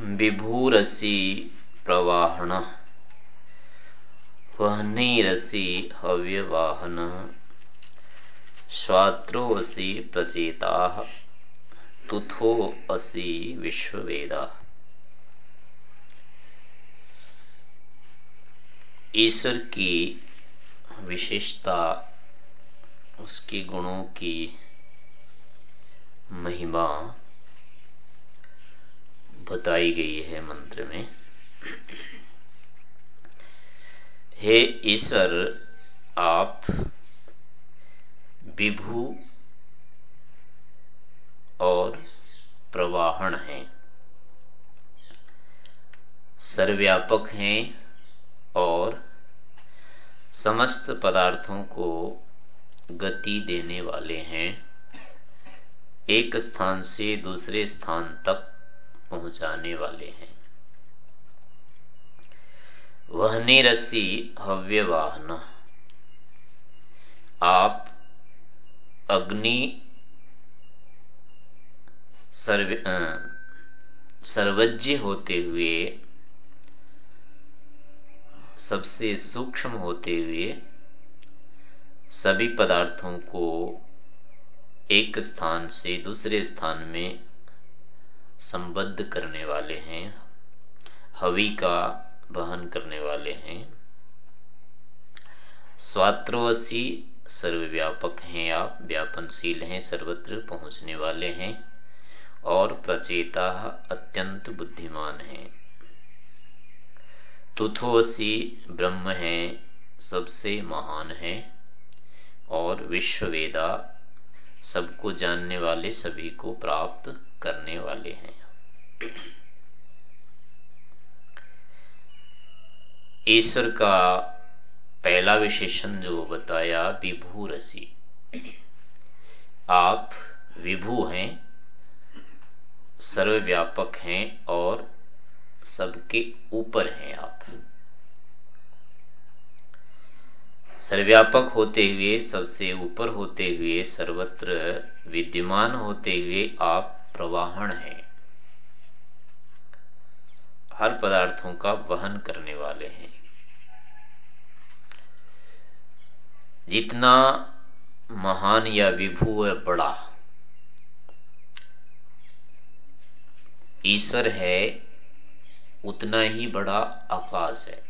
विभूरसी प्रवाहण, वहनीरसी हव्यवाहन स्वात्रोऽसि प्रचेता तुथो असि विश्ववेदा। ईश्वर की विशेषता, उसके गुणों की महिमा बताई गई है मंत्र में। हे ईश्वर, आप विभू और प्रवाहन हैं। सर्वव्यापक हैं और समस्त पदार्थों को गति देने वाले हैं। एक स्थान से दूसरे स्थान तक पहुँचाने वाले हैं। वह निरसी हव्य वाहन आप अग्नि सर्व सर्वज्ञ होते हुए, सबसे सूक्ष्म होते हुए सभी पदार्थों को एक स्थान से दूसरे स्थान में संबद्ध करने वाले हैं, हवि का वहन करने वाले हैं। स्वात्रोसी सर्वव्यापक हैं आप, व्यापनशील हैं, सर्वत्र पहुँचने वाले हैं और प्रचेता अत्यंत बुद्धिमान हैं। तुथोसी ब्रह्म है, सबसे महान है और विश्ववेदा सबको जानने वाले, सभी को प्राप्त करने वाले हैं। ईश्वर का पहला विशेषण जो बताया, विभू रसी। आप विभू हैं, सर्वव्यापक हैं और सबके ऊपर हैं आप। सर्वव्यापक होते हुए, सबसे ऊपर होते हुए, सर्वत्र विद्यमान होते हुए आप प्रवाहन हैं। हर पदार्थों का वहन करने वाले हैं। जितना महान या विभू है बड़ा ईश्वर है, उतना ही बड़ा आकाश है।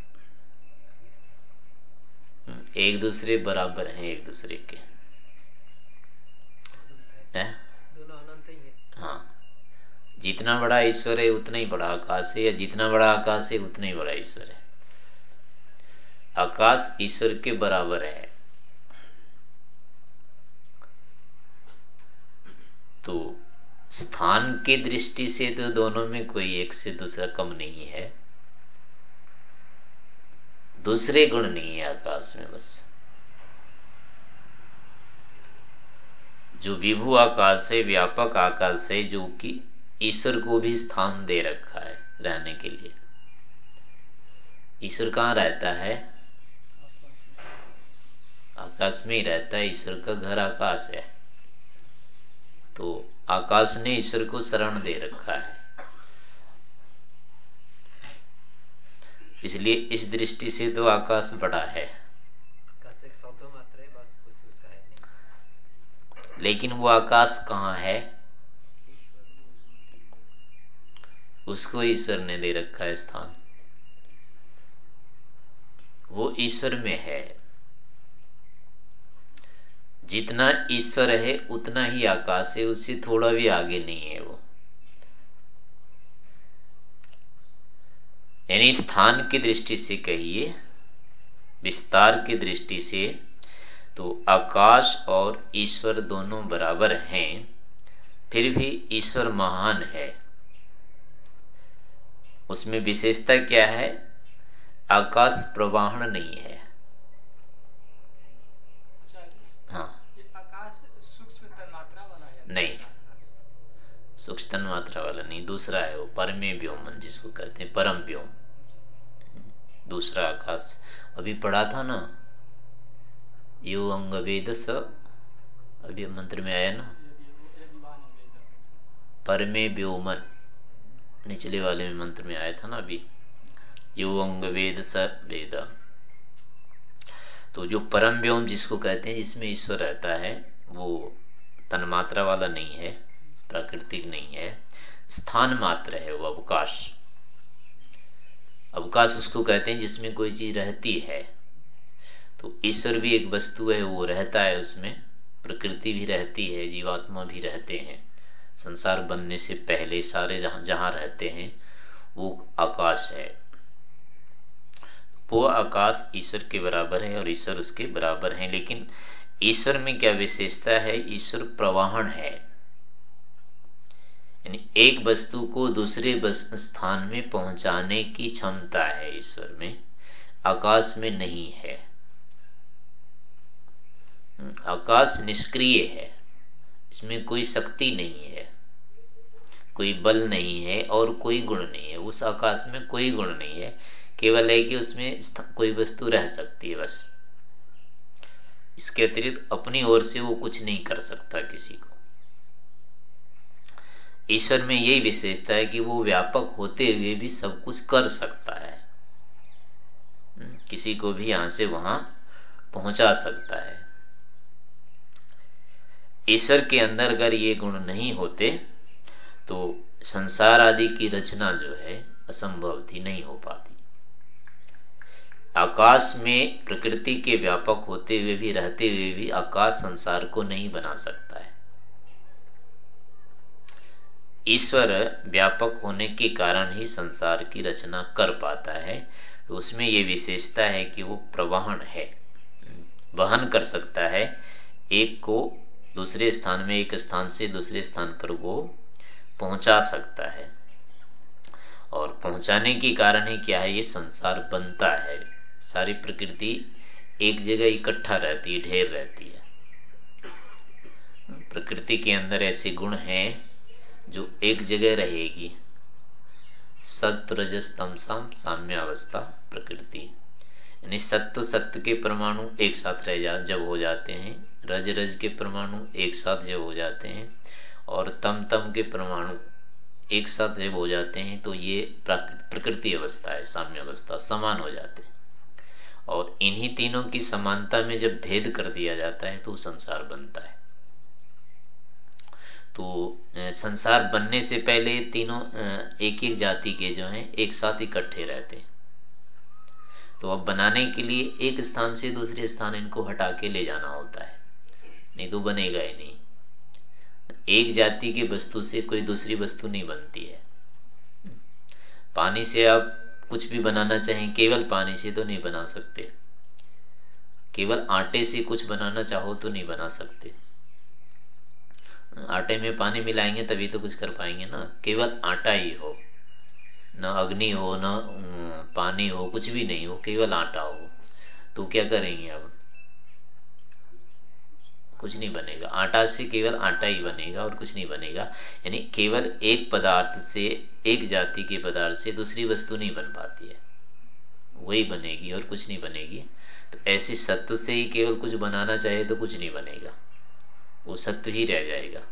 एक दूसरे बराबर हैं एक दूसरे के। है? हाँ। जितना बड़ा ईश्वर है उतना ही बड़ा आकाश है या जितना बड़ा आकाश है उतना ही बड़ा ईश्वर है। आकाश ईश्वर के बराबर है। तो स्थान की दृष्टि से तो दोनों में कोई एक से दूसरा कम नहीं है। दूसरे गुण नहीं है आकाश में बस। जो विभु आकाश है, व्यापक आकाश है, जो कि ईश्वर को भी स्थान दे रखा है रहने के लिए। ईश्वर कहाँ रहता है? आकाश में ही रहता है, ईश्वर का घर आकाश है। तो आकाश ने ईश्वर को शरण दे रखा है। इसलिए इस दृष्टि से तो आकाश बड़ा है। लेकिन वो आकाश कहाँ है? उसको ईश्वर ने दे रखा है स्थान। वो ईश्वर में है। जितना ईश्वर है उतना ही आकाश है उससे थोड़ा भी आगे नहीं है वो। यानी स्थान की दृष्टि से कहिए विस्तार की दृष्टि से तो आकाश और ईश्वर दोनों बराबर हैं फिर भी ईश्वर महान है। उसमें विशेषता क्या है? आकाश प्रवाहन नहीं है। नहीं। सूक्ष्म मात्रा वाला नहीं दूसरा है वो परमे व्योम जिसको कहते हैं परम व्योम दूसरा आकाश। अभी पढ़ा था ना? यो अंग वेद स। अभी मंत्र में आया ना? परमे व्योमन। निचले वाले में मंत्र में आया था ना अभी? यो अंग वेद स वेद। तो जो परम व्योम जिसको कहते हैं, जिसमें ईश्वर रहता है, वो तन्मात्रा वाला नहीं है, प्राकृतिक नहीं है। स्थान मात्र है वो, अवकाश। अवकाश उसको कहते हैं जिसमें कोई चीज़ रहती है। तो ईश्वर भी एक वस्तु है, वो रहता है उसमें, प्रकृति भी रहती है, जीवात्मा भी रहते हैं। संसार बनने से पहले सारे जहाँ जहाँ रहते हैं, वो आकाश है। वो आकाश ईश्वर के बराबर है और ईश्वर उसके बराबर है, लेकिन ईश्वर में क्या विशेषता है? ईश्वर प्रवाहन है। यानी एक वस्तु को दूसरे स्थान में पहुँचाने की क्षमता है ईश्वर में, आकाश में नहीं है। आकाश निष्क्रिय है, इसमें कोई शक्ति नहीं है, कोई बल नहीं है और कोई गुण नहीं है। उस आकाश में कोई गुण नहीं है, केवल है कि उसमें कोई वस्तु रह सकती है बस। इसके अतिरिक्त अपनी ओर से वो कुछ नहीं कर सकता किसी को। ईश्वर में यही विशेषता है कि वो व्यापक होते हुए भी सब कुछ कर सकता है। हम्म, किसी को भी यहाँ से वहाँ पहुँचा सकता है। ईश्वर के अंदर अगर ये गुण नहीं होते तो संसार आदि की रचना जो है असंभव थी नहीं हो पाती। आकाश में प्रकृति के व्यापक होते हुए भी रहते हुए भी आकाश संसार को नहीं बना सकता है। ईश्वर व्यापक होने के कारण ही संसार की रचना कर पाता है तो उसमें ये विशेषता है कि वो प्रवाहन है। वहन कर सकता है। एक को दूसरे स्थान में, एक स्थान से दूसरे स्थान पर वो पहुँचा सकता है। और पहुँचाने के कारण ही क्या है, ये संसार बनता है। सारी प्रकृति एक जगह इकट्ठा रहती है, ढेर रहती है। प्रकृति के अंदर ऐसे गुण हैं जो एक जगह रहेगी। सत्य तमसाम साम्य अवस्था प्रकृति। यानी सत्य सत्य के परमाणु एक साथ रह जा, जब हो जाते हैं रज रज के परमाणु एक साथ जब हो जाते हैं, और तम तम के परमाणु एक साथ जब हो जाते हैं तो ये प्रकृति अवस्था है, साम्य अवस्था, समान हो जाते हैं। और इन्हीं तीनों की समानता में जब भेद कर दिया जाता है तो संसार बनता है। तो संसार बनने से पहले तीनों एक एक जाति के जो हैं, एक साथ इकट्ठे रहते हैं। तो अब बनाने के लिए एक स्थान से दूसरे स्थान इनको हटा के ले जाना होता है। नहीं तो बनेगा ही नहीं। एक जाति की वस्तु से कोई दूसरी वस्तु नहीं बनती है। पानी से आप कुछ भी बनाना चाहें, केवल पानी से तो नहीं बना सकते। केवल आटे से कुछ बनाना चाहो तो नहीं बना सकते। आटे में पानी मिलाएँगे तभी तो कुछ कर पाएँगे ना। केवल आटा ही हो। न अग्नि हो, न पानी हो, कुछ भी नहीं हो, केवल आटा हो। तो क्या करेंगे अब? कुछ नहीं बनेगा। आटा से केवल आटा ही बनेगा और कुछ नहीं बनेगा। यानी केवल एक पदार्थ से, एक जाति के पदार्थ से दूसरी वस्तु नहीं बन पाती है। वही बनेगी और कुछ नहीं बनेगी। तो ऐसी सत्व से ही केवल कुछ बनाना चाहे तो कुछ नहीं बनेगा। वो सत्व ही रह जाएगा।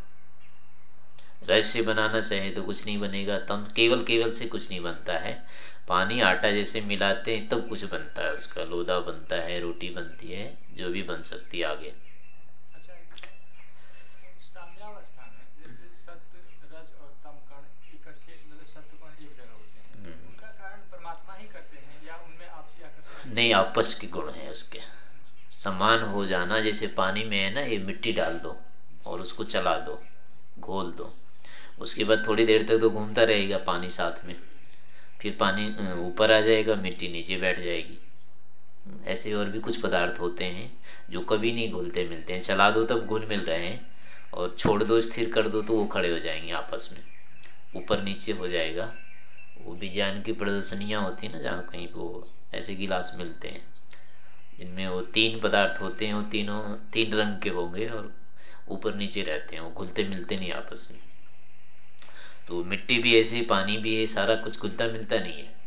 रज से बनाना चाहे तो कुछ नहीं बनेगा। तम केवल केवल से कुछ नहीं बनता है। पानी आटा जैसे मिलाते हैं तब कुछ बनता है उसका। लोदा बनता है रोटी बनती है जो भी बन सकती है आगे। नहीं आपस के गुण है उसके। समान हो जाना जैसे पानी में है ना, ये मिट्टी डाल दो और उसको चला दो, घोल दो। उसके बाद थोड़ी देर तक तो घूमता रहेगा पानी साथ में। फिर पानी ऊपर आ जाएगा, मिट्टी नीचे बैठ जाएगी। ऐसे और भी कुछ पदार्थ होते हैं जो कभी नहीं घुलते मिलते हैं। चला दो तब घुल मिल रहे हैं और छोड़ दो, स्थिर कर दो तो वो खड़े हो जाएँगे आपस में। ऊपर नीचे हो जाएगा। वो भी विज्ञान की प्रदर्शनियाँ होती है ना, जहाँ कहीं वो ऐसे गिलास मिलते हैं। जिनमें वो तीन पदार्थ होते हैं, वो तीनों, तीन रंग के होंगे और ऊपर नीचे रहते हैं, वो घुलते मिलते नहीं आपस में। तो मिट्टी भी ऐसे पानी भी है, सारा कुछ घुलता मिलता नहीं है।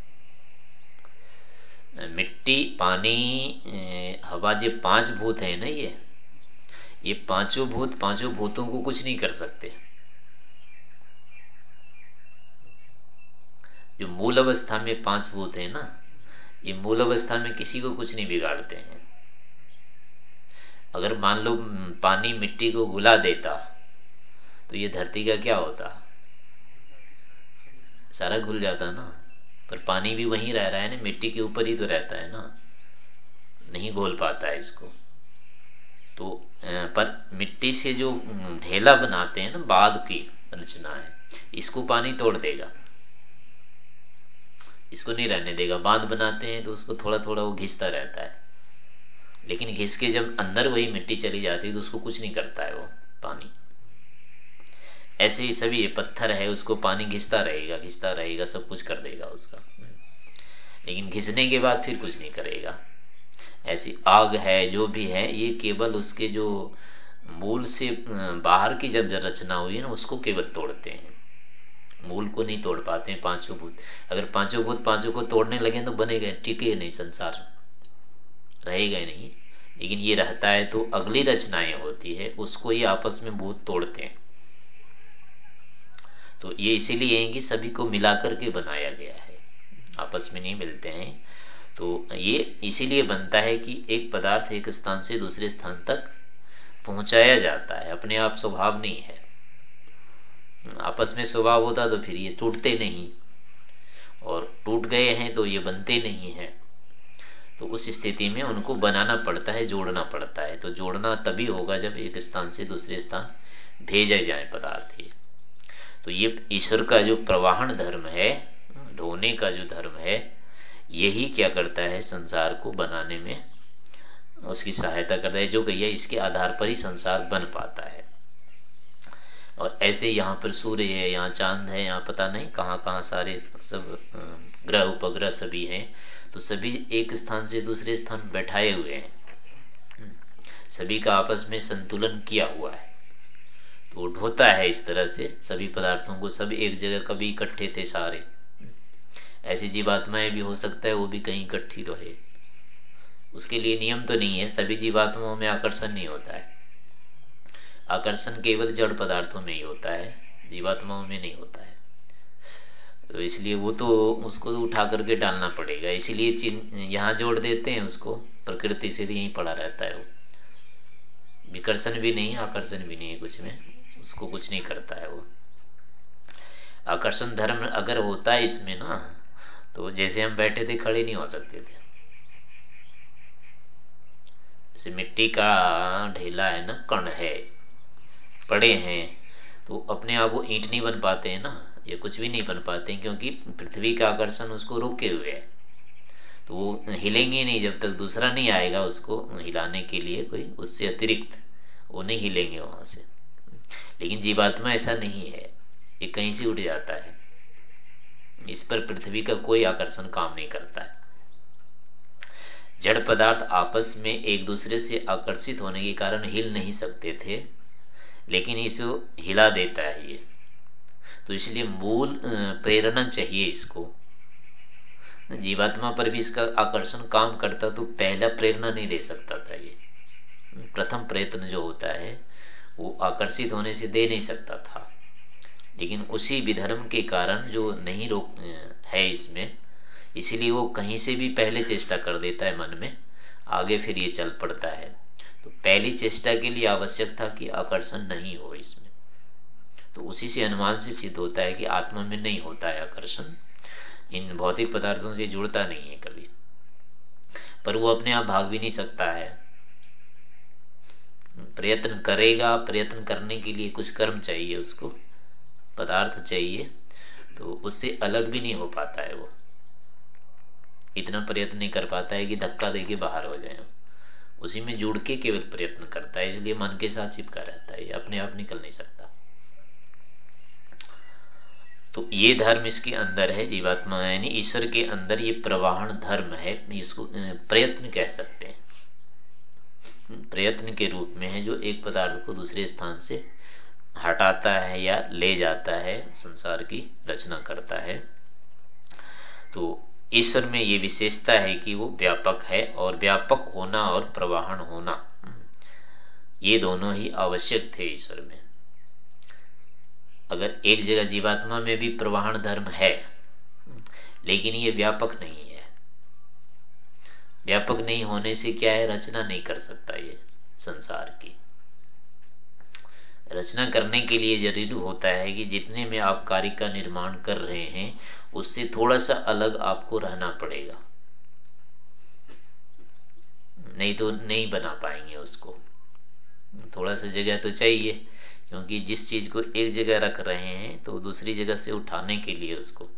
मिट्टी, पानी हवा जो पाँच भूत है ना ये ये पाँचों भूत पाँचों भूतों को कुछ नहीं कर सकते। जो मूल अवस्था में पाँच भूत है ना ये मूल अवस्था में किसी को कुछ नहीं बिगाड़ते हैं। अगर मान लो पानी मिट्टी को गुला देता तो ये धरती का क्या होता? सारा घुल जाता ना। पर पानी भी वहीं रह रहा है ना, मिट्टी के ऊपर ही तो रहता है ना। नहीं घोल पाता है इसको। तो पर मिट्टी से जो, ढेला बनाते हैं ना बाद की रचना है इसको पानी तोड़ देगा। इसको नहीं रहने देगा। बाँध बनाते हैं तो उसको थोड़ा थोड़ा वो घिसता रहता है। लेकिन घिस के जब अंदर वही मिट्टी चली जाती है तो उसको कुछ नहीं करता है वो पानी। ऐसे ही सभी ये पत्थर है, उसको पानी घिसता रहेगा घिसता रहेगा, सब कुछ कर देगा उसका। लेकिन घिसने के बाद फिर कुछ नहीं करेगा। ऐसी आग है, जो भी है, ये केवल उसके जो मूल से बाहर की जब रचना हुई है ना, उसको केवल तोड़ते हैं। मूल को नहीं तोड़ पाते हैं, पाँचों भूत। अगर पाँचों भूत पाँचों को तोड़ने लगे तो बनेगा टिके नहीं संसार रहेगा नहीं। लेकिन ये रहता है तो अगली रचनाएँ होती है, उसको ये आपस में भूत तोड़ते हैं। तो ये इसीलिए है कि सभी को मिलाकर के बनाया गया है। आपस में नहीं मिलते हैं। तो ये इसीलिए बनता है कि एक पदार्थ एक स्थान से दूसरे स्थान तक पहुँचाया जाता है। अपने आप स्वभाव नहीं है। आपस में स्वभाव होता तो फिर ये टूटते नहीं। और टूट गए हैं तो ये बनते नहीं है। तो उस स्थिति में उनको बनाना पड़ता है, जोड़ना पड़ता है। तो जोड़ना तभी होगा जब एक स्थान से दूसरे स्थान भेजे जाए पदार्थ तो ये ईश्वर का जो प्रवाहन धर्म है, ढोने का जो धर्म है, यही क्या करता है संसार को बनाने में? उसकी सहायता करता है। जो कहिए इसके आधार पर ही संसार बन पाता है। और ऐसे यहाँ पर सूर्य है, यहाँ चाँद है, यहाँ पता नहीं कहाँ कहाँ सारे सब ग्रह, उपग्रह सभी हैं। तो सभी एक स्थान से दूसरे स्थान बैठाए हुए हैं। सभी का आपस में संतुलन किया हुआ है। तो ढोता है इस तरह से, सभी पदार्थों को सभी एक जगह कभी इकट्ठे थे सारे। ऐसी जीवात्माएँ भी हो सकता है, वो भी कहीं इकट्ठी रहे। उसके लिए नियम तो नहीं है, सभी जीवात्माओं में आकर्षण नहीं होता है। आकर्षण केवल जड़ पदार्थों में ही होता है, जीवात्माओं में नहीं होता है। तो इसलिए वो तो उसको तो उठा करके डालना पड़ेगा, इसीलिए यहाँ जोड़ देते हैं उसको, प्रकृति से भी यहीं पड़ा रहता है वो। विकर्षण भी नहीं, आकर्षण भी नहीं है कुछ में, उसको कुछ नहीं करता है वो। आकर्षण धर्म अगर होता है इसमें ना तो जैसे हम बैठे थे, खड़े नहीं हो सकते थे। जैसे मिट्टी का ढेला है ना, कण है पड़े हैं तो अपने आप वो ईंट नहीं बन पाते हैं ना, ये कुछ भी नहीं बन पाते क्योंकि पृथ्वी का आकर्षण उसको रोके हुए है। तो वो हिलेंगे नहीं, जब तक दूसरा नहीं आएगा उसको हिलाने के लिए कोई, उससे अतिरिक्त वो नहीं हिलेंगे वहाँ से। लेकिन जीवात्मा ऐसा नहीं है, ये कहीं से उठ जाता है। इस पर पृथ्वी का कोई आकर्षण काम नहीं करता है। जड़ पदार्थ आपस में एक दूसरे से आकर्षित होने के कारण हिल नहीं सकते थे लेकिन इसे हिला देता है ये। तो इसलिए मूल प्रेरणा चाहिए इसको। जीवात्मा पर भी इसका आकर्षण काम करता तो पहला प्रेरणा नहीं दे सकता था ये। प्रथम प्रयत्न जो होता है, वो आकर्षित होने से दे नहीं सकता था। लेकिन उसी विधर्म के कारण जो नहीं रोक है इसमें, इसलिए वो कहीं से भी पहले चेष्टा कर देता है मन में, आगे फिर ये चल पड़ता है। तो पहली चेष्टा के लिए आवश्यक था कि आकर्षण नहीं हो इसमें। तो उसी से अनुमान से सिद्ध होता है कि आत्मा में नहीं होता है आकर्षण। इन भौतिक पदार्थों से जुड़ता नहीं है कभी। पर वो अपने आप भाग भी नहीं सकता है। प्रयत्न करेगा, प्रयत्न करने के लिए कुछ कर्म चाहिए उसको, पदार्थ चाहिए तो उससे अलग भी नहीं हो पाता है वो। इतना प्रयत्न नहीं कर पाता है कि धक्का दे के बाहर हो जाए। उसी में जुड़ के केवल प्रयत्न करता है, इसलिए मन के साथ चिपका रहता है, अपने आप निकल नहीं सकता। तो ये धर्म इसके अंदर है, जीवात्मा यानी ईश्वर के अंदर ये प्रवाहन धर्म है, इसको प्रयत्न कह सकते हैं। प्रयत्न के रूप में है, जो एक पदार्थ को दूसरे स्थान से हटाता है या ले जाता है, संसार की रचना करता है। तो ईश्वर में ये विशेषता है कि वो व्यापक है और व्यापक होना और प्रवाहन होना। ये दोनों ही आवश्यक थे ईश्वर में। अगर एक जगह जीवात्मा में भी प्रवाहन धर्म है, लेकिन ये व्यापक नहीं है। व्यापक नहीं होने से क्या है? रचना नहीं कर सकता ये संसार की। रचना करने के लिए ज़रूरी होता है कि जितने में आप कार्य का निर्माण कर रहे हैं उससे थोड़ा सा अलग आपको रहना पड़ेगा। नहीं तो नहीं बना पाएँगे उसको। थोड़ा सा जगह तो चाहिए, क्योंकि जिस चीज़ को एक जगह रख रहे हैं तो दूसरी जगह से उठाने के लिए उसको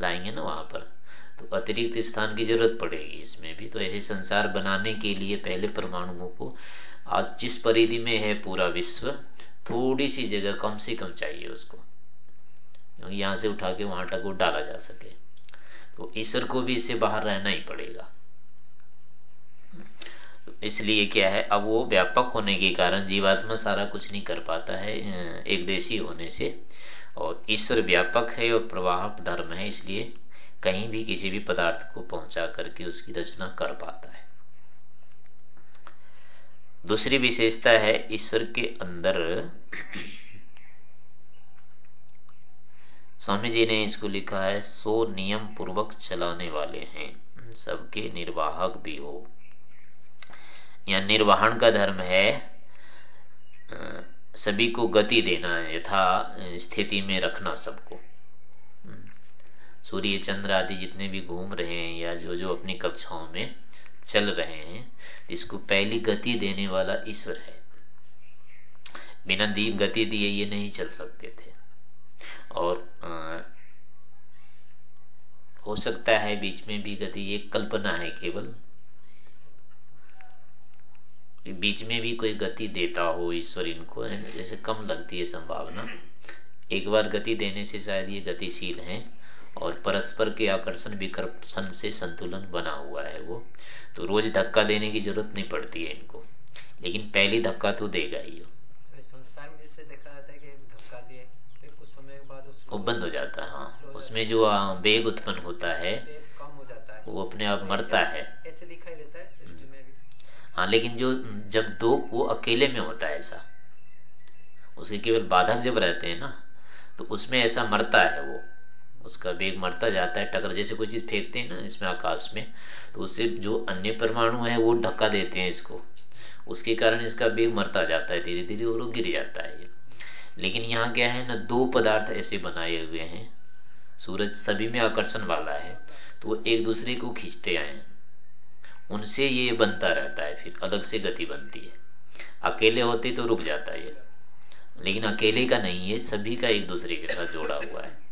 लाएँगे ना वहाँ पर। तो अतिरिक्त स्थान की ज़रूरत पड़ेगी इसमें भी। तो ऐसे संसार बनाने के लिए पहले परमाणुओं को आज जिस परिधि में है पूरा विश्व थोड़ी सी जगह कम से कम चाहिए उसको। यहाँ से उठा के वहाँ तक वो डाला जा सके। तो ईश्वर को भी इससे बाहर रहना ही पड़ेगा। इसलिए क्या है, अब वो व्यापक होने के कारण जीवात्मा सारा कुछ नहीं कर पाता है एक देशी होने से। और ईश्वर व्यापक है और प्रवाह धर्म है, इसलिए कहीं भी किसी भी पदार्थ को पहुँचा करके उसकी रचना कर पाता है। दूसरी विशेषता है ईश्वर के अंदर स्वामी जी ने इसको लिखा है, सो नियम पूर्वक चलाने वाले हैं, सबके निर्वाहक भी हो। या निर्वहन का धर्म है सभी को गति देना है, यथा स्थिति में रखना सबको। सूर्य, चंद्र आदि जितने भी घूम रहे हैं या जो जो अपनी कक्षाओं में चल रहे हैं, इसको पहली गति देने वाला ईश्वर है। बिना दी, गति दिए ये नहीं चल सकते थे। और हो सकता है बीच में भी गति ये कल्पना है केवल। बीच में भी कोई गति देता हो ईश्वर इनको जैसे कम लगती है संभावना। एक बार गति देने से शायद ये गतिशील हैं और परस्पर के आकर्षण विकर्षण से संतुलन बना हुआ है वो। तो रोज धक्का देने की ज़रूरत नहीं पड़ती है इनको। लेकिन पहली धक्का तो देगा ही तो संसार में जैसे देखा जाता है कि धक्का दिए फिर कुछ समय के बाद वो बंद हो जाता है हाँ। उसमें जो वेग उत्पन्न होता है, वो अपने आप मरता है। है, लेकिन जो, जब दो, वो अकेले में होता है ऐसा उसे केवल बाधक जब रहते हैं ना तो उसमें ऐसा मरता है वो। उसका वेग मरता जाता है टकर जैसे कोई चीज़ फेंकते हैं ना, इसमें आकाश में तो उससे जो अन्य परमाणु है, वो धक्का देते हैं इसको। उसके कारण इसका वेग मरता जाता है धीरे धीरे और गिर जाता है ये। लेकिन यहाँ क्या है ना दो पदार्थ ऐसे बनाए हुए हैं। सूरज सभी में आकर्षण वाला है तो वो एक दूसरे को खींचते आए। हैं उनसे ये बनता रहता है फिर अलग से गति बनती है। अकेले होते तो रुक जाता है लेकिन अकेले का नहीं है सभी का एक दूसरे के साथ जोड़ा हुआ है।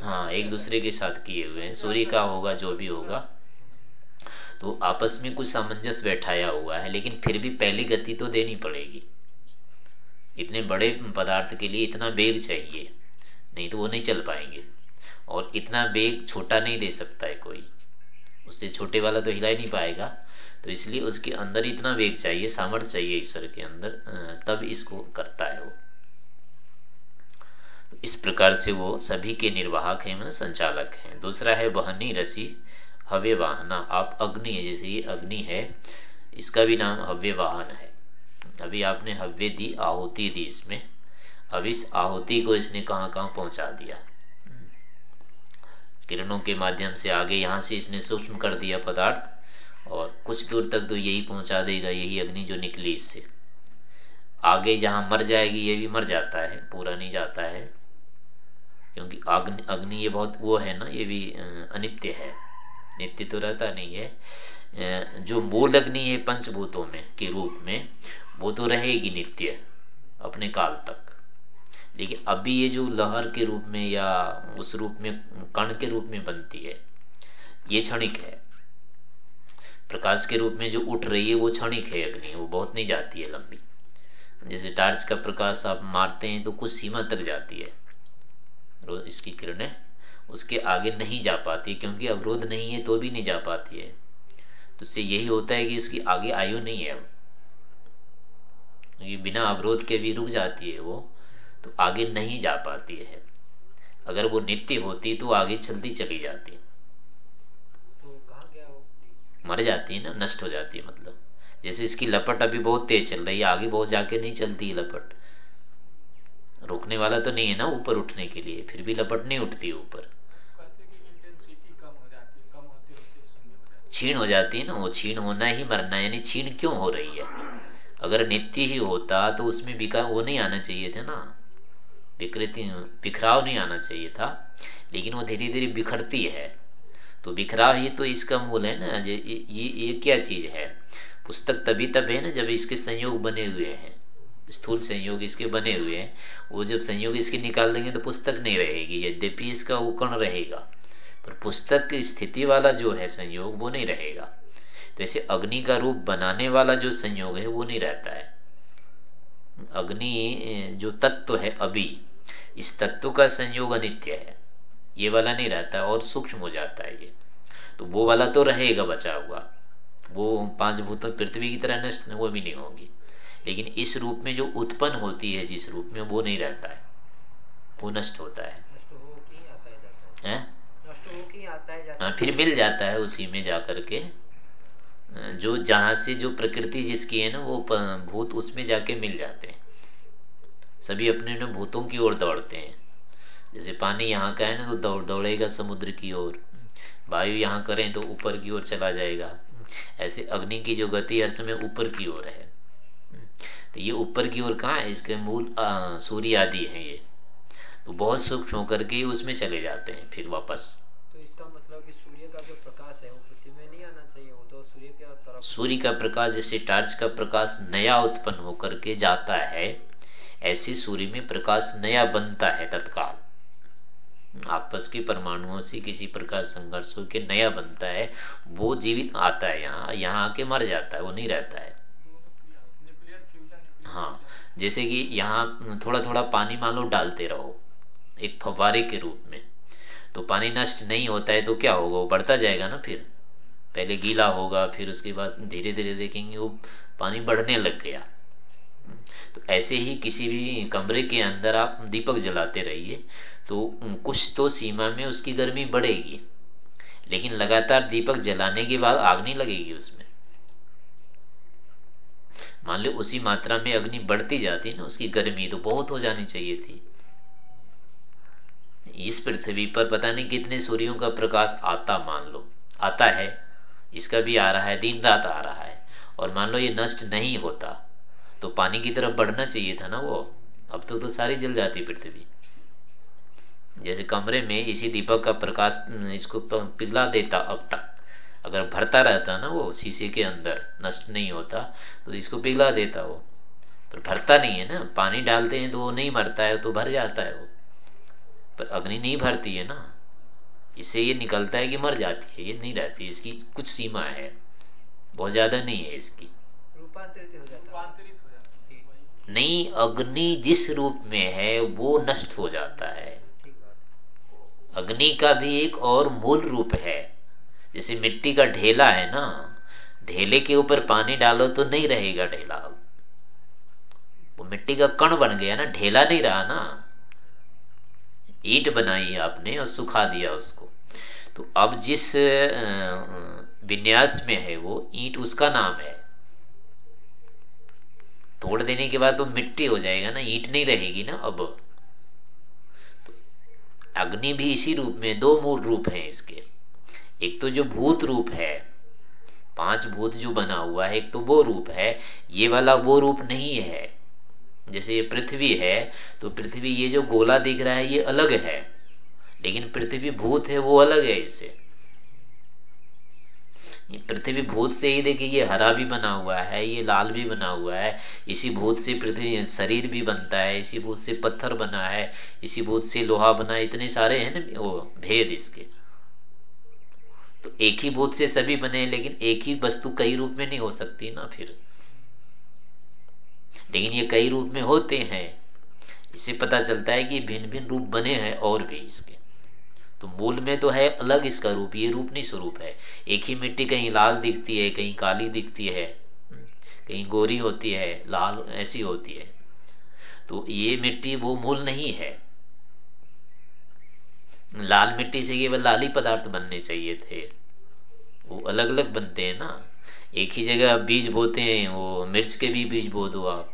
हाँ एक दूसरे के साथ किए हुए हैं। सूर्य का होगा जो भी होगा। तो आपस में कुछ सामंजस्य बैठाया हुआ है लेकिन फिर भी पहली गति तो देनी पड़ेगी। इतने बड़े पदार्थ के लिए इतना वेग चाहिए, नहीं तो वो नहीं चल पाएँगे। और इतना वेग छोटा नहीं दे सकता है कोई। उससे छोटे वाला तो हिला ही नहीं पाएगा। तो इसलिए उसके अंदर इतना वेग चाहिए, सामर्थ्य चाहिए ईश्वर के अंदर तब इसको करता है वो। तो इस प्रकार से वो सभी के निर्वाहक हैं मतलब संचालक हैं। दूसरा है वहनी रसी हव्य वाहना आप अग्नि है, जैसे ये अग्नि है, इसका भी नाम हव्य वाहन है। अभी आपने हव्य दी, आहुति दी इसमें। अब इस आहुति को इसने कहाँ पहुँचा दिया? किरणों के माध्यम से आगे यहाँ से इसने सूक्ष्म कर दिया पदार्थ, और कुछ दूर तक तो यही पहुँचा देगा, यही अग्नि जो निकली इससे। आगे जहाँ मर जाएगी, ये भी मर जाता है, पूरा नहीं जाता है। क्योंकि अग्नि अग्नि ये बहुत, वो है ना, ये भी अनित्य है। नित्य तो रहता नहीं है। जो मूल अग्नि है पंचभूतों में, के रूप में वो तो रहेगी नित्य, अपने काल तक। लेकिन अभी ये जो लहर के रूप में या उस रूप में, कण के रूप में बनती है, ये क्षणिक है। प्रकाश के रूप में जो उठ रही है, वो क्षणिक है अग्नि, वो बहुत नहीं जाती है लंबी। जैसे टार्च का प्रकाश आप मारते हैं तो कुछ सीमा तक जाती है। इसकी किरणें उसके आगे नहीं जा पाती क्योंकि अवरोध नहीं है तो भी नहीं जा पाती है। तो उससे यही होता है कि उसकी आगे आयु नहीं है अब। क्योंकि बिना अवरोध के भी रुक जाती है वो तो आगे नहीं जा पाती है। अगर वो नित्य होती तो आगे चलती चली जाती। मर जाती है ना नष्ट हो जाती है मतलब। जैसे इसकी लपट अभी बहुत तेज चल रही है आगे बहुत जाके नहीं चलती है लपट। रोकने वाला तो नहीं है ना ऊपर उठने के लिए फिर भी लपट नहीं उठती ऊपर। छीण हो जाती है ना वो छीण होना ही मरना यानी छीण क्यों हो रही है? अगर नित्य ही होता तो उसमें विकार वो नहीं आना चाहिए था ना। विकृति बिखराव नहीं आना चाहिए था। लेकिन वो धीरे धीरे बिखरती है। तो बिखराव ही तो इसका मूल है ना ये ये, ये क्या चीज़ है? पुस्तक तभी तब है ना जब इसके संयोग बने हुए हैं। स्थूल संयोग इसके बने हुए हैं। वो जब संयोग इसके निकाल देंगे तो पुस्तक नहीं रहेगी यद्यपि इसका उकर्ण रहेगा। पर पुस्तक की स्थिति वाला जो है संयोग वो नहीं रहेगा। तो ऐसे अग्नि का रूप बनाने वाला जो संयोग है वो नहीं रहता है। अग्नि जो तत्व है अभी इस तत्व का संयोग अनित्य है। ये वाला नहीं रहता और सूक्ष्म हो जाता है ये। तो वो वाला तो रहेगा बचा हुआ। वो पाँच भूतों पृथ्वी की तरह नष्ट वो भी नहीं होगी। लेकिन इस रूप में जो उत्पन्न होती है जिस रूप में वो नहीं रहता है वो नष्ट होता है हाँ। फिर मिल जाता है उसी में जाकर के। जो जहाँ से जो प्रकृति जिसकी है ना, वो भूत उसमें जाके मिल जाते हैं। सभी अपने अपने भूतों की ओर दौड़ते हैं। जैसे पानी यहाँ का है ना तो दौड़, दौड़ेगा समुद्र की ओर। वायु यहाँ करें तो ऊपर की ओर चला जाएगा। ऐसे अग्नि की जो गति हर समय ऊपर की ओर है। तो ये ऊपर की ओर कहाँ है? इसके मूल सूर्य आदि है ये। तो बहुत सूक्ष्म होकर के उसमें चले जाते हैं, फिर वापस। तो इसका मतलब कि सूर्य का जो प्रकाश है, वो पृथ्वी में नहीं आना चाहिए वो तो सूर्य के तरफ़ सूर्य का प्रकाश जैसे टार्च का प्रकाश नया उत्पन्न होकर के जाता है, ऐसे सूर्य में प्रकाश नया बनता है तत्काल। आपस के परमाणुओं से किसी प्रकार संघर्ष होकर नया बनता है, वो जीवित आता है, यहाँ यहाँ आके मर जाता है, वो नहीं रहता है। हाँ जैसे कि यहाँ थोड़ा थोड़ा पानी मान लो डालते रहो, एक फवारे के रूप में तो पानी नष्ट नहीं होता है तो क्या होगा, वो बढ़ता जाएगा ना फिर? पहले गीला होगा, फिर उसके बाद धीरे धीरे देखेंगे वो पानी बढ़ने लग गया। तो ऐसे ही किसी भी कमरे के अंदर आप दीपक जलाते रहिए तो कुछ तो सीमा में उसकी गर्मी बढ़ेगी, लेकिन लगातार दीपक जलाने के बाद आग नहीं लगेगी उसमें। मान लो उसी मात्रा में अग्नि बढ़ती जाती है ना, उसकी गर्मी तो बहुत हो जानी चाहिए थी। इस पृथ्वी पर पता नहीं कितने सूर्यों का प्रकाश आता मान लो, आता है। इसका भी आ रहा है दिन रात आ रहा है। और मान लो ये नष्ट नहीं होता तो पानी की तरफ़ बढ़ना चाहिए था ना वो? अब तो, तो सारी जल जाती पृथ्वी। जैसे कमरे में इसी दीपक का प्रकाश इसको पिघला देता अब तक। अगर भरता रहता ना वो शीशे के अंदर नष्ट नहीं होता तो इसको पिघला देता वो। पर भरता नहीं है ना पानी डालते हैं तो वो नहीं मरता है तो भर जाता है वो। पर अग्नि नहीं भरती है ना। इससे ये निकलता है कि मर जाती है ये नहीं रहती इसकी कुछ सीमा है। बहुत ज़्यादा नहीं है इसकी। रूपांतरित नहीं अग्नि जिस रूप में है वो नष्ट हो जाता है। अग्नि का भी एक और मूल रूप है। जैसे मिट्टी का ढेला है ना ढेले के ऊपर पानी डालो तो नहीं रहेगा ढेला। वो मिट्टी का कण बन गया ना ढेला नहीं रहा ना। ईट बनाई आपने और सुखा दिया उसको। तो अब जिस विन्यास में है वो ईट उसका नाम है। तोड़ देने के बाद तो मिट्टी हो जाएगा ना, ईट नहीं रहेगी ना अब। तो अग्नि भी इसी रूप में, दो मूल रूप हैं इसके। एक तो जो भूत रूप है, पाँच भूत जो बना हुआ है, एक तो वो रूप है, ये वाला वो रूप नहीं है। जैसे ये पृथ्वी है तो पृथ्वी ये जो गोला दिख रहा है, ये अलग है। लेकिन पृथ्वी भूत है, वो अलग है इससे। पृथ्वी भूत से ही देखिए, ये हरा भी बना हुआ है, ये लाल भी बना हुआ है। इसी भूत से पृथ्वी, शरीर भी बनता है, इसी भूत से पत्थर बना है, इसी भूत से लोहा बना है, इतने सारे हैं ना वो भेद इसके। तो एक ही भूत से सभी बने लेकिन एक ही वस्तु कई रूप में नहीं हो सकती ना फिर। लेकिन ये कई रूप में होते हैं। इससे पता चलता है कि भिन्न भिन्न रूप बने हैं और भी इसके। तो मूल में तो है अलग इसका रूप, ये रूप नहीं स्वरूप है। एक ही मिट्टी कहीं लाल दिखती है, कहीं काली दिखती है, कहीं गोरी होती है, लाल ऐसी होती है। तो ये मिट्टी वो मूल नहीं है। लाल मिट्टी से केवल लाल ही पदार्थ बनने चाहिए थे। वो अलग अलग बनते हैं ना। एक ही जगह बीज बोते हैं, वो मिर्च के भी बीज बो दो आप।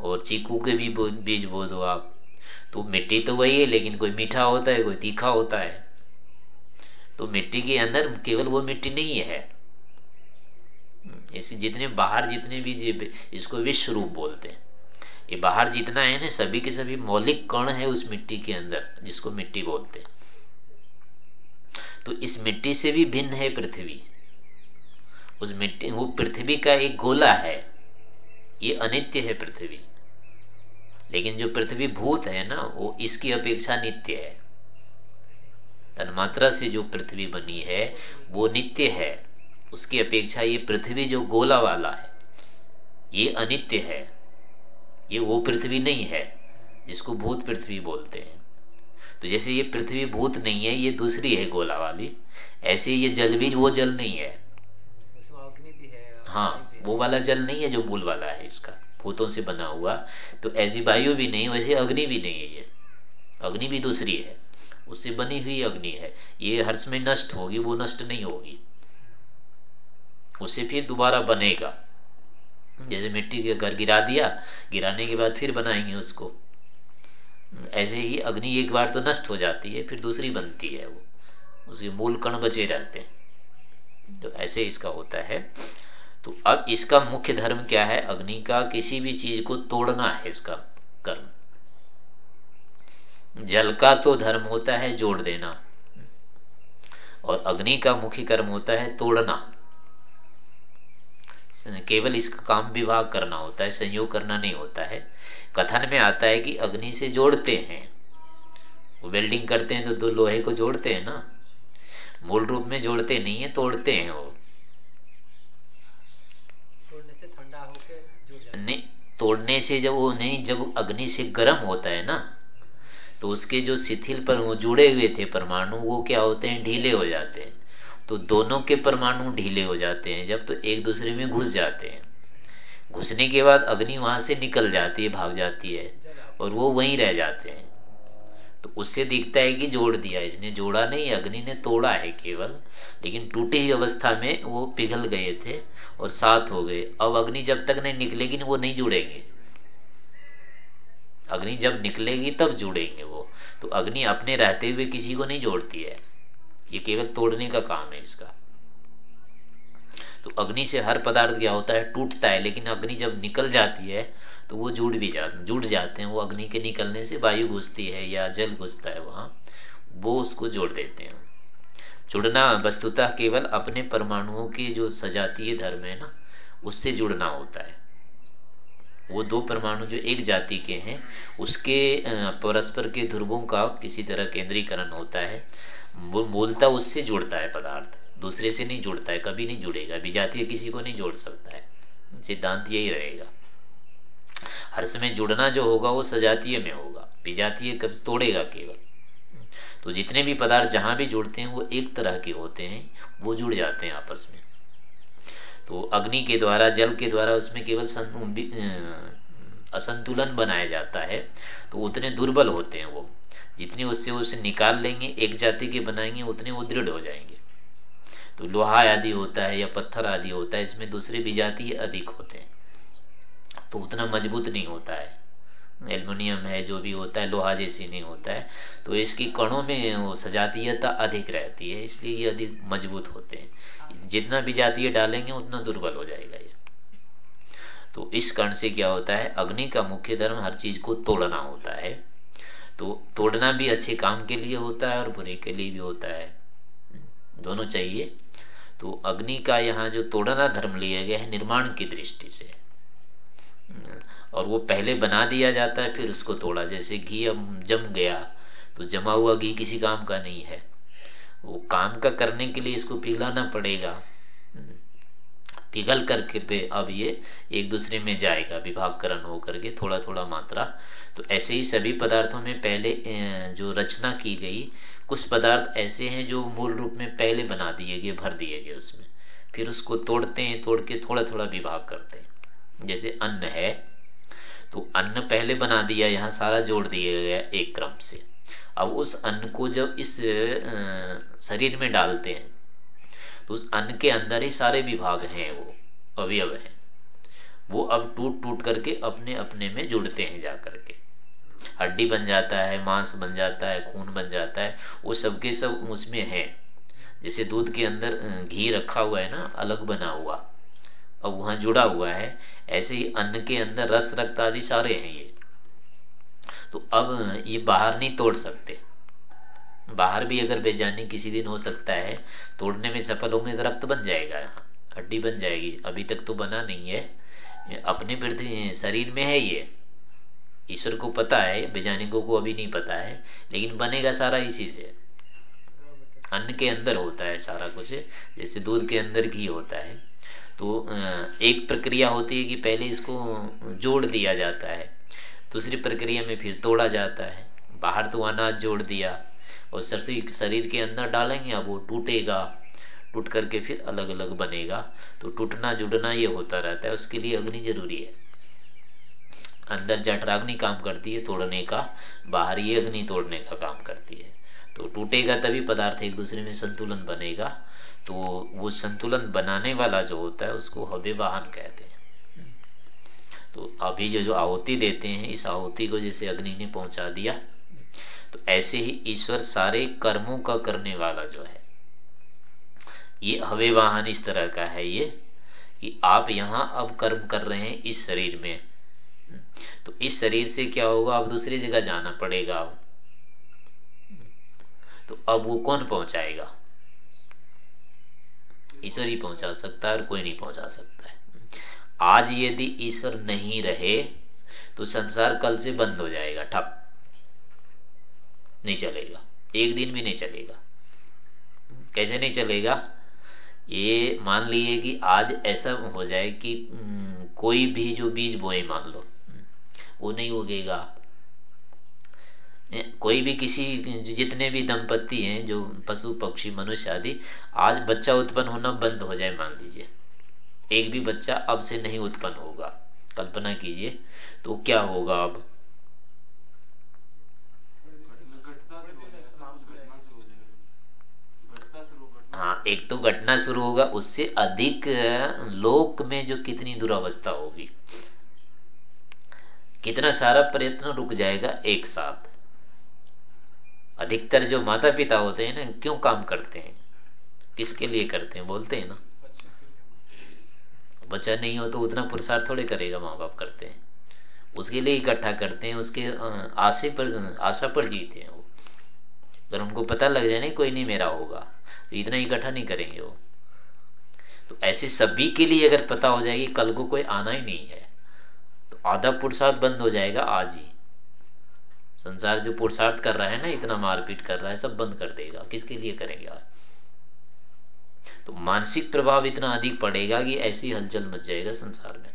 और चीकू के भी बीज बो दो आप। तो मिट्टी तो वही है, लेकिन कोई मीठा होता है, कोई तीखा होता है। तो मिट्टी के अंदर केवल वो मिट्टी नहीं है। ऐसे जितने बाहर जितने भी इसको विश्व रूप बोलते हैं। ये बाहर जितना है ना, सभी के सभी मौलिक कण है उस मिट्टी के अंदर, जिसको मिट्टी बोलते हैं। तो इस मिट्टी से भी भिन्न है पृथ्वी। उस मिट्टी, वो पृथ्वी का एक गोला है। ये अनित्य है पृथ्वी। लेकिन जो पृथ्वी भूत है ना वो इसकी अपेक्षा नित्य है। तन्मात्रा से जो पृथ्वी बनी है वो नित्य है। उसकी अपेक्षा ये पृथ्वी जो गोला वाला है ये अनित्य है। ये वो पृथ्वी नहीं है जिसको भूत पृथ्वी बोलते हैं। तो जैसे ये पृथ्वी भूत नहीं है ये दूसरी है गोला वाली। ऐसे ये जल भी वो जल नहीं है। हाँ वो वाला जल नहीं है जो मूल वाला है इसका। भूतों से बना हुआ तो ऐसी वायु भी नहीं, वैसे अग्नि भी नहीं है ये। अग्नि भी दूसरी है। उससे बनी हुई अग्नि है। ये हर्ष में नष्ट होगी, वो नष्ट नहीं होगी। उसे फिर दोबारा बनेगा। जैसे मिट्टी के घर गिरा दिया, गिराने के बाद फिर बनाएँगे उसको। ऐसे ही अग्नि एक बार तो नष्ट हो जाती है, फिर दूसरी बनती है वो। उसके मूल कण बचे रहते हैं। तो ऐसे इसका होता है। तो अब इसका मुख्य धर्म क्या है? अग्नि का किसी भी चीज़ को तोड़ना है इसका कर्म। जल का तो धर्म होता है जोड़ देना। और अग्नि का मुख्य कर्म होता है तोड़ना। केवल इसका काम विभाग करना होता है, संयोग करना नहीं होता है। कथन में आता है कि अग्नि से जोड़ते हैं। वेल्डिंग करते हैं तो दो लोहे को जोड़ते हैं ना? मूल रूप में जोड़ते नहीं है, तोड़ते हैं वो नहीं तोड़ने से जब वो नहीं, जब अग्नि से गर्म होता है ना तो उसके जो शिथिल पर वो जुड़े हुए थे परमाणु, वो क्या होते हैं? ढीले हो जाते हैं। तो दोनों के परमाणु ढीले हो जाते हैं, जब तो एक दूसरे में घुस जाते हैं। घुसने के बाद अग्नि वहाँ से निकल जाती है, भाग जाती है, और वो वहीं रह जाते हैं। उससे दिखता है कि जोड़ दिया इसने जोड़ा नहीं, अग्नि ने तोड़ा है केवल। लेकिन टूटी हुई अवस्था में वो पिघल गए थे और साथ हो गए। अब अग्नि जब तक नहीं निकलेगी, वो नहीं जुड़ेंगे। अग्नि जब निकलेगी, तब जुड़ेंगे वो। तो अग्नि अपने रहते हुए किसी को नहीं जोड़ती है। ये केवल तोड़ने का काम है इसका। तो अग्नि से हर पदार्थ क्या होता है? टूटता है। लेकिन अग्नि जब निकल जाती है तो वो जुड़ भी जाते जुड़ जाते हैं। वो अग्नि के निकलने से वायु घुसती है या जल घुसता है वहाँ। वो उसको जोड़ देते हैं। जुड़ना वस्तुतः केवल अपने परमाणुओं के जो सजातीय धर्म है ना, उससे जुड़ना होता है। वो दो परमाणु जो एक जाति के हैं, उसके परस्पर के ध्रुवों का किसी तरह केंद्रीकरण होता है। मूलता उससे जुड़ता है पदार्थ। दूसरे से नहीं जुड़ता है, कभी नहीं जुड़ेगा। विजातीय किसी को नहीं जोड़ सकता है। सिद्धांत यही रहेगा। हर समय जुड़ना जो होगा वो सजातीय में होगा विजातीय कभी तोड़ेगा केवल। तो जितने भी पदार्थ जहाँ भी जुड़ते हैं, वो एक तरह के होते हैं, वो जुड़ जाते हैं आपस में। तो अग्नि के द्वारा, जल के द्वारा उसमें केवल असंतुलन बनाया जाता है तो उतने दुर्बल होते हैं वो। जितने उससे उसे निकाल लेंगे, एक जाति के बनाएँगे, उतने वो दृढ़ हो जाएँगे। तो लोहा आदि होता है या पत्थर आदि होता है, इसमें दूसरे भी जाति अधिक होते हैं। तो उतना मज़बूत नहीं होता है। एल्युमिनियम है, जो भी होता है, लोहा जैसी नहीं होता है। तो इसकी कणों में वो सजातीयता अधिक रहती है, इसलिए ये अधिक मज़बूत होते हैं। जितना भी जातीय डालेंगे, उतना दुर्बल हो जाएगा ये। तो इस कण से क्या होता है, अग्नि का मुख्य धर्म हर चीज़ को तोड़ना होता है। तो तोड़ना भी अच्छे काम के लिए होता है और बुरे के लिए भी होता है। दोनों चाहिए। तो अग्नि का यहाँ जो तोड़ना धर्म लिया गया है, निर्माण की दृष्टि से। और वो पहले बना दिया जाता है, फिर उसको तोड़ा। जैसे घी अब जम गया तो जमा हुआ घी किसी काम का नहीं है। वो काम का करने के लिए इसको पिघलाना पड़ेगा। पिघल करके पे अब ये एक दूसरे में जाएगा, विभागकरण होकर के थोड़ा थोड़ा मात्रा। तो ऐसे ही सभी पदार्थों में पहले जो रचना की गई, कुछ पदार्थ ऐसे हैं जो मूल रूप में पहले बना दिए गए, भर दिए गए उसमें। फिर उसको तोड़ते हैं, तोड़ के थोड़ा थोड़ा विभाग करते हैं। जैसे अन्न है तो अन्न पहले बना दिया, यहाँ सारा जोड़ दिया गया एक क्रम से। अब उस अन्न को जब इस शरीर में डालते हैं तो उस अन्न के अंदर ही सारे विभाग हैं वो, अवयव हैं। वो अब टूट टूट करके अपने अपने में जुड़ते हैं जा करके। हड्डी बन जाता है, मांस बन जाता है, खून बन जाता है, वो सबके सब उसमें है। जैसे दूध के अंदर घी रखा हुआ है ना, अलग बना हुआ अब वहाँ जुड़ा हुआ है, ऐसे ही अन्न के अंदर रस, रक्त आदि सारे हैं ये। तो अब ये बाहर नहीं तोड़ सकते। बाहर भी अगर बेजानी किसी दिन हो सकता है, तोड़ने में सफल होंगे तो रक्त बन जाएगा, हड्डी बन जाएगी। अभी तक तो बना नहीं है। अपने पृथ्वी शरीर में है ये। ईश्वर को पता है वैज्ञानिकों को अभी नहीं पता है, लेकिन बनेगा सारा इसी से। अन्न के अंदर होता है सारा कुछ, जैसे दूध के अंदर घी होता है। तो एक प्रक्रिया होती है कि पहले इसको जोड़ दिया जाता है, दूसरी प्रक्रिया में फिर तोड़ा जाता है। बाहर तो अनाज जोड़ दिया और शरीर के अंदर डालेंगे, अब वो टूटेगा, टूट करके फिर अलग अलग बनेगा। तो टूटना, जुड़ना ये होता रहता है, उसके लिए अग्नि ज़रूरी है। अंदर जठराग्नि काम करती है तोड़ने का, बाहर ये अग्नि तोड़ने का काम करती है। तो टूटेगा तभी पदार्थ एक दूसरे में संतुलन बनेगा। तो वो संतुलन बनाने वाला जो होता है, उसको हवे वाहन कहते हैं। तो अभी जो जो आहुति देते हैं, इस आहुति को जैसे अग्नि ने पहुँचा दिया तो ऐसे ही ईश्वर सारे कर्मों का करने वाला जो है, ये हवे वाहन इस तरह का है ये, कि आप यहाँ अब कर्म कर रहे हैं इस शरीर में। तो इस शरीर से क्या होगा? अब दूसरी जगह जाना पड़ेगा। तो अब वो कौन पहुंचाएगा? ईश्वर ही पहुँचा सकता है और कोई नहीं पहुँचा सकता है। आज यदि ईश्वर नहीं रहे तो संसार कल से बंद हो जाएगा, ठप। नहीं चलेगा। एक दिन भी नहीं चलेगा। कैसे नहीं चलेगा? ये मान लिए कि आज ऐसा हो जाए कि कोई भी जो बीज बोए मान लो, वो नहीं उगेगा। कोई भी किसी, जितने भी दंपत्ति हैं, जो पशु, पक्षी, मनुष्य आदि, आज बच्चा उत्पन्न होना बंद हो जाए, मान लीजिए। एक भी बच्चा अब से नहीं उत्पन्न होगा। कल्पना कीजिए तो क्या होगा अब? हाँ एक तो घटना शुरू होगा, उससे अधिक, लोक में जो कितनी दुरावस्था होगी। कितना सारा प्रयत्न रुक जाएगा एक साथ। अधिकतर जो माता पिता होते हैं ना, क्यों काम करते हैं? किसके लिए करते हैं? बोलते हैं ना। बच्चा नहीं हो तो उतना पुरुषार्थ थोड़े करेगा माँ बाप करते हैं। उसके लिए इकट्ठा करते हैं, उसके आशे पर, आशा पर जीते हैं वो। अगर उनको पता लग जाए नहीं कोई नहीं मेरा होगा तो इतना इकट्ठा नहीं करेंगे वो। तो ऐसे सभी के लिए अगर पता हो जाएगी कल को कोई आना ही नहीं है तो आधा पुरुषार्थ बंद हो जाएगा आज ही। संसार जो पुरुषार्थ कर रहा है ना, इतना मारपीट कर रहा है, सब बंद कर देगा। किसके लिए करेंगे तो मानसिक प्रभाव इतना अधिक पड़ेगा कि ऐसी हलचल मच जाएगा संसार में।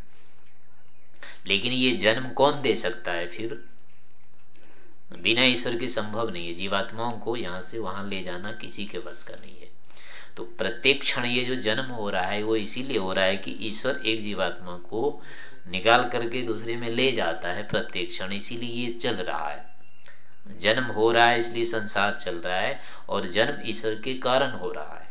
लेकिन ये जन्म कौन दे सकता है फिर? बिना ईश्वर के संभव नहीं है। जीवात्माओं को यहाँ से वहाँ ले जाना किसी के बस का नहीं है। तो प्रत्येक क्षण ये जो जन्म हो रहा है, वो इसीलिए हो रहा है कि ईश्वर एक जीवात्मा को निकाल करके दूसरे में ले जाता है प्रत्येक क्षण। इसीलिए ये चल रहा है। जन्म हो रहा है इसलिए संसार चल रहा है और जन्म ईश्वर के कारण हो रहा है।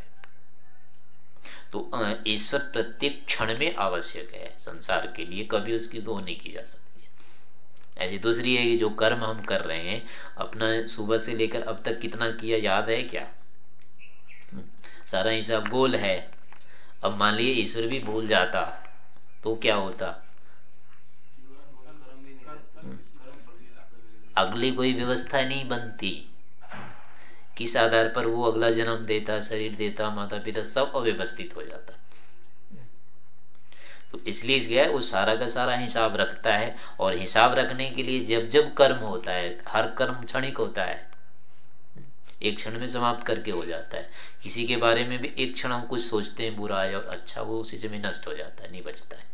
तो ईश्वर प्रत्येक क्षण में आवश्यक है। संसार के लिए कभी उसकी दो नहीं की जा सकती ऐसी दूसरी है कि जो कर्म हम कर रहे हैं अपना सुबह से लेकर अब तक कितना किया याद है क्या? हम्म, सारा हिसाब गोल है। अब मान लीजिए ईश्वर भी भूल जाता तो क्या होता? अगली कोई व्यवस्था नहीं बनती। किस आधार पर वो अगला जन्म देता, शरीर देता माता पिता सब अव्यवस्थित हो जाता। तो इसलिए है वो सारा का सारा हिसाब रखता है और हिसाब रखने के लिए जब जब कर्म होता है, हर कर्म क्षणिक होता है, एक क्षण में समाप्त करके हो जाता है। किसी के बारे में भी एक क्षण हम कुछ सोचते हैं, बुरा है और अच्छा वो उसी समय नष्ट हो जाता है, नहीं बचता है।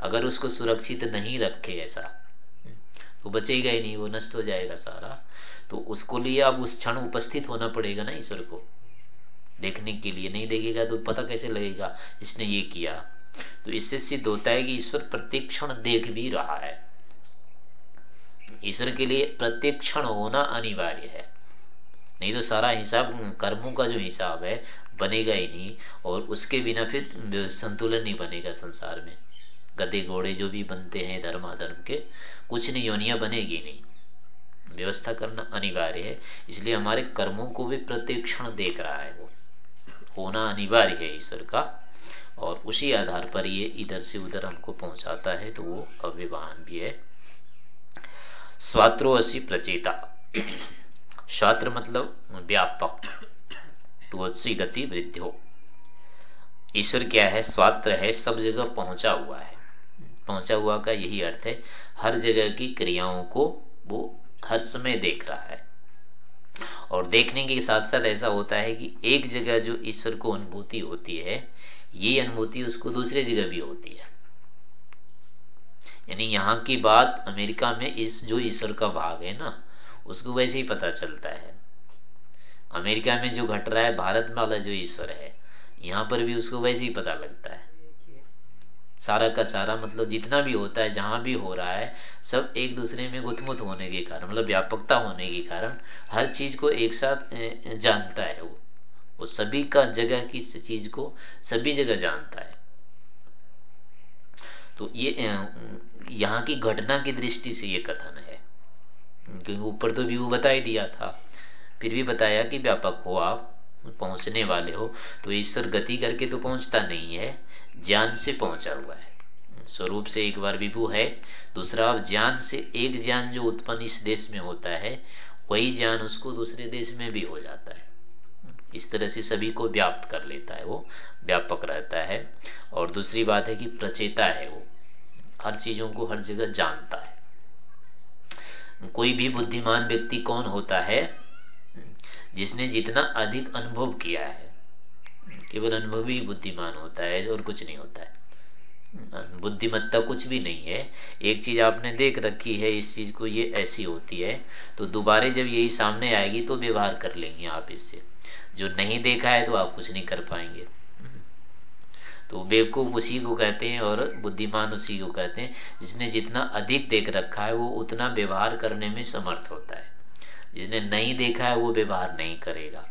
अगर उसको सुरक्षित नहीं रखे ऐसा तो बचेगा ही नहीं, वो नष्ट हो जाएगा सारा। तो उसको लिए अब उस क्षण उपस्थित होना पड़ेगा ना ईश्वर को। देखने के लिए, नहीं देखेगा तो पता कैसे लगेगा, इसने ये किया। तो इससे सिद्ध होता है कि ईश्वर प्रत्येक क्षण देख भी रहा है। ईश्वर के लिए प्रत्येक क्षण होना अनिवार्य है। नहीं तो सारा हिसाब, कर्मों का जो हिसाब है, बनेगा ही नहीं, और उसके बिना फिर संतुलन नहीं बनेगा संसार में। गधे घोड़े जो भी बनते हैं धर्म धर्माधर्म के कुछ नहीं, योनिया बनेगी नहीं। व्यवस्था करना अनिवार्य है, इसलिए हमारे कर्मों को भी प्रत्येक क्षण देख रहा है वो। होना अनिवार्य है ईश्वर का, और उसी आधार पर ये इधर से उधर हमको पहुंचाता है तो वो अव्यवाहन भी है। स्वात्रो असी प्रचेता। स्वात्र मतलब व्यापक टुअसी गति वृद्धि ईश्वर क्या है? स्वात्र है, सब जगह पहुँचा हुआ है। पहुँचा हुआ का यही अर्थ है हर जगह की क्रियाओं को वो हर समय देख रहा है। और देखने के साथ साथ ऐसा होता है कि एक जगह जो ईश्वर को अनुभूति होती है, ये अनुभूति उसको दूसरे जगह भी होती है। यानी यहाँ की बात अमेरिका में इस जो ईश्वर का भाग है ना, उसको वैसे ही पता चलता है। अमेरिका में जो घट रहा है, भारत वाला जो ईश्वर है, यहाँ पर भी उसको वैसे ही पता लगता है। सारा का सारा मतलब जितना भी होता है, जहाँ भी हो रहा है, सब एक दूसरे में गुथमुत होने के कारण मतलब व्यापकता होने के कारण हर चीज़ को एक साथ जानता है वो। वो सभी का जगह की चीज़ को सभी जगह जानता है। तो ये यहाँ की घटना की दृष्टि से ये कथन है। क्योंकि ऊपर तो भी वो बता ही दिया था, फिर भी बताया कि व्यापक हो आप, पहुँचने वाले हो तो ईश्वर गति करके तो पहुँचता नहीं है। ज्ञान से पहुँचा हुआ है। स्वरूप से एक बार विभू है, दूसरा अब ज्ञान से एक ज्ञान जो उत्पन्न इस देश में होता है, वही ज्ञान उसको दूसरे देश में भी हो जाता है। इस तरह से सभी को व्याप्त कर लेता है वो, व्यापक रहता है। और दूसरी बात है कि प्रचेता है वो, हर चीज़ों को हर जगह जानता है। कोई भी बुद्धिमान व्यक्ति कौन होता है, जिसने जितना अधिक अनुभव किया है केवल अनुभवी बुद्धिमान होता है और कुछ नहीं होता है। बुद्धिमत्ता कुछ भी नहीं है। एक चीज़ आपने देख रखी है, इस चीज़ को ये ऐसी होती है तो दोबारे जब यही सामने आएगी तो व्यवहार कर लेंगे आप इससे। जो नहीं देखा है तो आप कुछ नहीं कर पाएँगे। तो बेवकूफ़ उसी को कहते हैं और बुद्धिमान उसी को कहते हैं। जिसने जितना अधिक देख रखा है, वो उतना व्यवहार करने में समर्थ होता है। जिसने नहीं देखा है, वो व्यवहार नहीं करेगा।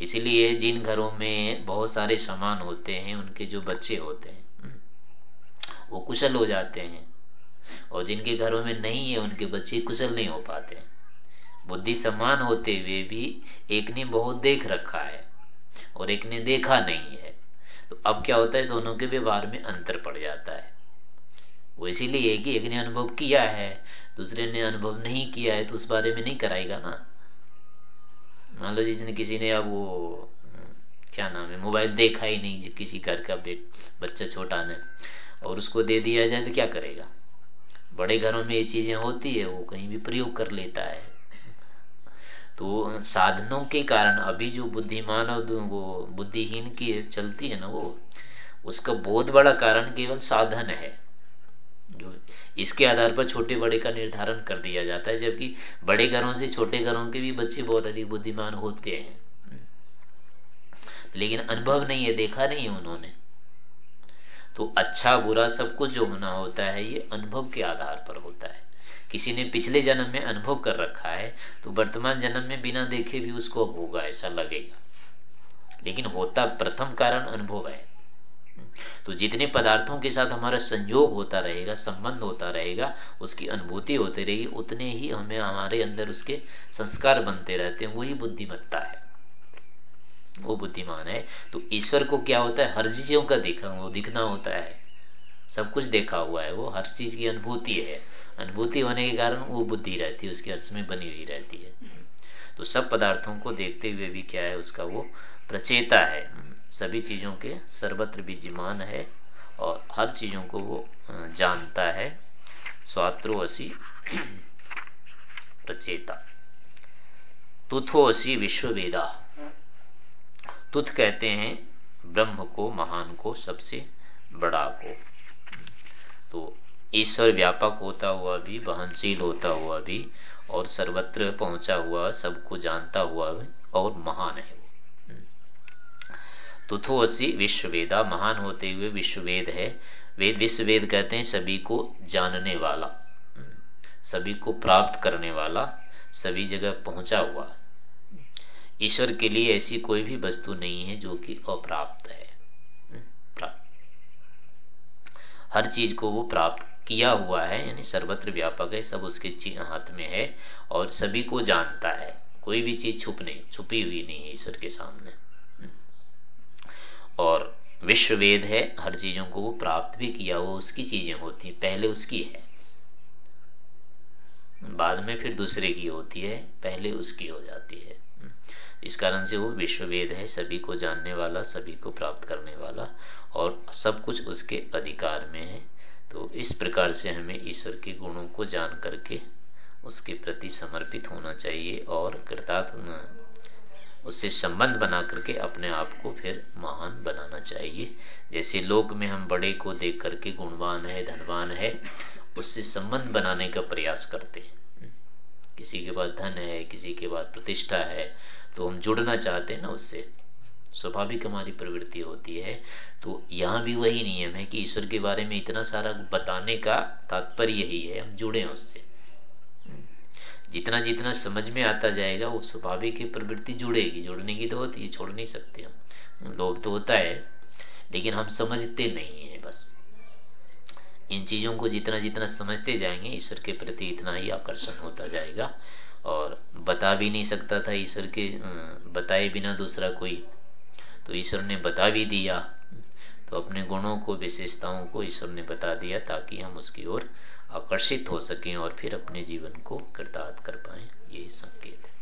इसलिए जिन घरों में बहुत सारे सामान होते हैं, उनके जो बच्चे होते हैं वो कुशल हो जाते हैं। और जिनके घरों में नहीं है, उनके बच्चे कुशल नहीं हो पाते बुद्धि समान होते हुए भी एक ने बहुत देख रखा है और एक ने देखा नहीं है। तो अब क्या होता है, दोनों के व्यवहार में अंतर पड़ जाता है। वो इसीलिए कि एक ने अनुभव किया है, दूसरे ने अनुभव नहीं किया है तो उस बारे में नहीं कराएगा ना। मान लो जिसने किसी ने अब वो, क्या नाम है, मोबाइल देखा ही नहीं किसी घर का बच्चा छोटा ने, और उसको दे दिया जाए तो क्या करेगा? बड़े घरों में ये चीज़ें होती है, वो कहीं भी प्रयोग कर लेता है। तो साधनों के कारण अभी जो बुद्धिमान और वो बुद्धिहीन की चलती है ना वो, उसका बहुत बड़ा कारण केवल साधन है। जो इसके आधार पर छोटे बड़े का निर्धारण कर दिया जाता है, जबकि बड़े घरों से छोटे घरों के भी बच्चे बहुत अधिक बुद्धिमान होते हैं। लेकिन अनुभव नहीं है, देखा नहीं है उन्होंने। तो अच्छा बुरा सब कुछ जो होना होता है, ये अनुभव के आधार पर होता है। किसी ने पिछले जन्म में अनुभव कर रखा है तो वर्तमान जन्म में बिना देखे भी उसको होगा, ऐसा लगेगा। लेकिन होता प्रथम कारण अनुभव है। तो जितने पदार्थों के साथ हमारा संयोग होता रहेगा, संबंध होता रहेगा, उसकी अनुभूति होती रहेगी, उतने ही हमें हमारे अंदर उसके संस्कार बनते रहते हैं। वही बुद्धिमत्ता है। वो बुद्धिमान है। तो ईश्वर को क्या होता है? हर चीज़ों का देखा, वो दिखना होता है। सब कुछ देखा हुआ है। वो हर चीज़ की अनुभूति है। अनुभूति होने के कारण वो बुद्धि रहती है, उसके अर्थ में बनी हुई रहती है। तो सब पदार्थों को देखते हुए भी क्या है, उसका वो प्रचेता है। सभी चीज़ों के सर्वत्र विद्यमान है और हर चीज़ों को वो जानता है। स्वात्रोसी प्रचेता। तुथो असी विश्ववेदा। तुथ कहते हैं, ब्रह्म को, महान को, सबसे बड़ा को। तो ईश्वर व्यापक होता हुआ भी, वहनशील होता हुआ भी, और सर्वत्र पहुँचा हुआ, सबको जानता हुआ और महान है तुथोसी विश्ववेदा, महान होते हुए विश्ववेद है। वेद विश्ववेद कहते हैं सभी को जानने वाला सभी को प्राप्त करने वाला, सभी जगह पहुँचा हुआ। ईश्वर के लिए ऐसी कोई भी वस्तु नहीं है जो कि अप्राप्त है हर चीज़ को वो प्राप्त किया हुआ है, यानी सर्वत्र व्यापक है, सब उसके हाथ में है और सभी को जानता है। कोई भी चीज़ छुप नहीं, छुपी हुई नहीं है ईश्वर के सामने। और विश्व वेद है, हर चीज़ों को वो प्राप्त भी किया, वो उसकी चीज़ें होती पहले उसकी है। बाद में फिर दूसरे की होती है, पहले उसकी हो जाती है। इस कारण से वो विश्व वेद है, सभी को जानने वाला, सभी को प्राप्त करने वाला, और सब कुछ उसके अधिकार में है। तो इस प्रकार से हमें ईश्वर के गुणों को जान करके उसके प्रति समर्पित होना चाहिए और कृतार्थ उससे संबंध बना करके अपने आप को फिर महान बनाना चाहिए। जैसे लोक में हम बड़े को देख करके गुणवान है, धनवान है, उससे संबंध बनाने का प्रयास करते हैं। किसी के पास धन है, किसी के पास प्रतिष्ठा है तो हम जुड़ना चाहते हैं ना उससे। स्वाभाविक हमारी प्रवृत्ति होती है। तो यहाँ भी वही नियम है कि ईश्वर के बारे में इतना सारा बताने का तात्पर्य यही है, हम जुड़े उससे। जितना जितना समझ में आता जाएगा, वो स्वाभाविक प्रवृत्ति जुड़ेगी। जुड़ने की तो होती है, छोड़ नहीं सकते हम। लोभ तो होता है, लेकिन हम समझते नहीं है बस। इन चीज़ों को जितना जितना समझते जाएँगे, ईश्वर के प्रति इतना ही आकर्षण होता जाएगा। और बता भी नहीं सकता था ईश्वर के बताए बिना दूसरा कोई। तो ईश्वर ने बता भी दिया तो अपने गुणों को, विशेषताओं को ईश्वर ने बता दिया ताकि हम उसकी ओर आकर्षित हो सकें और फिर अपने जीवन को कृतार्थ कर पाए यही संकेत है।